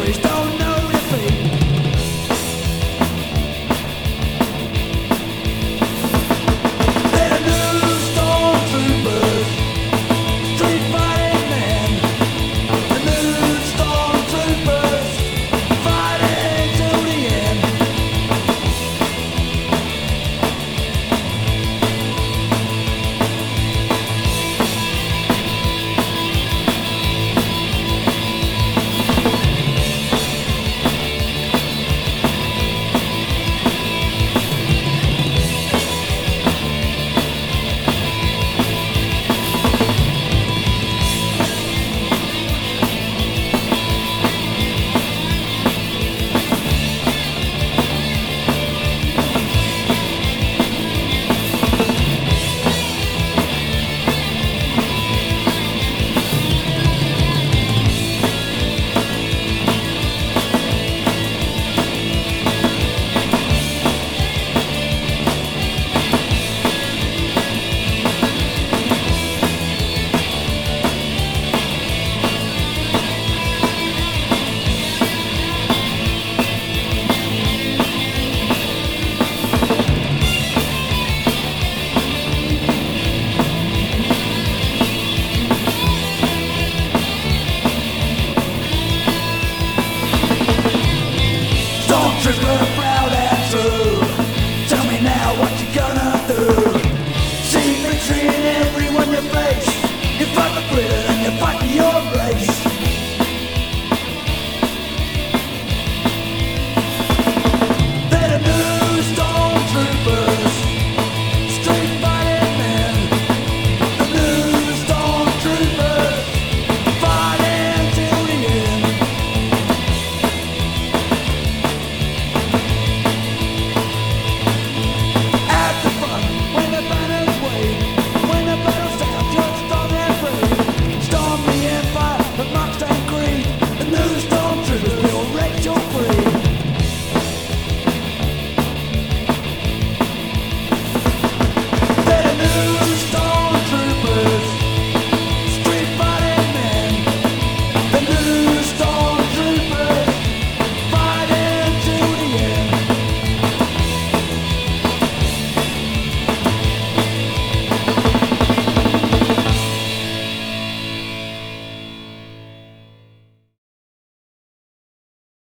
still.